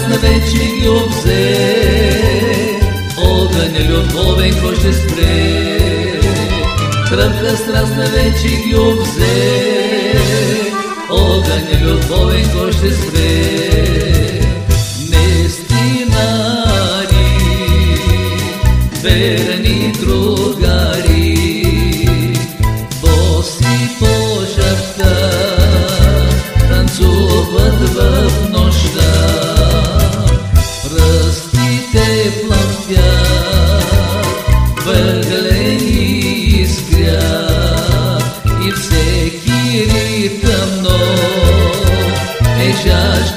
красна вече ги обзе. Огъня е любовен, кой ще спре? Тръпка страстна вече ги обзе.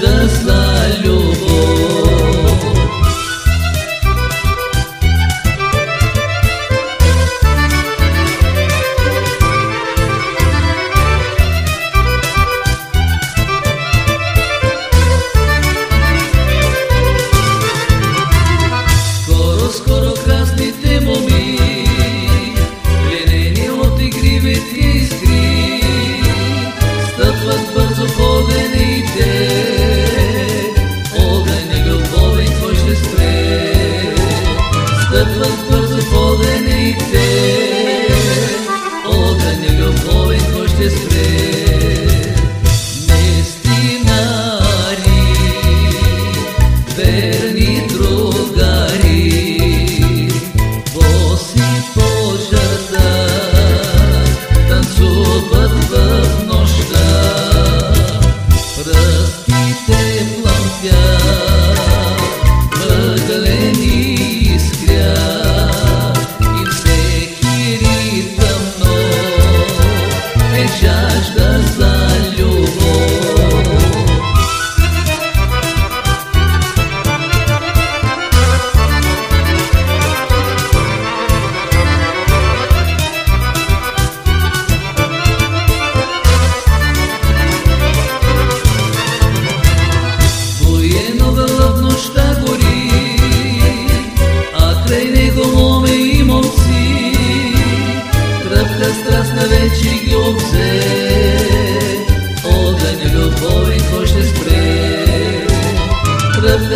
десна любов. buzz, buzz.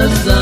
the sun.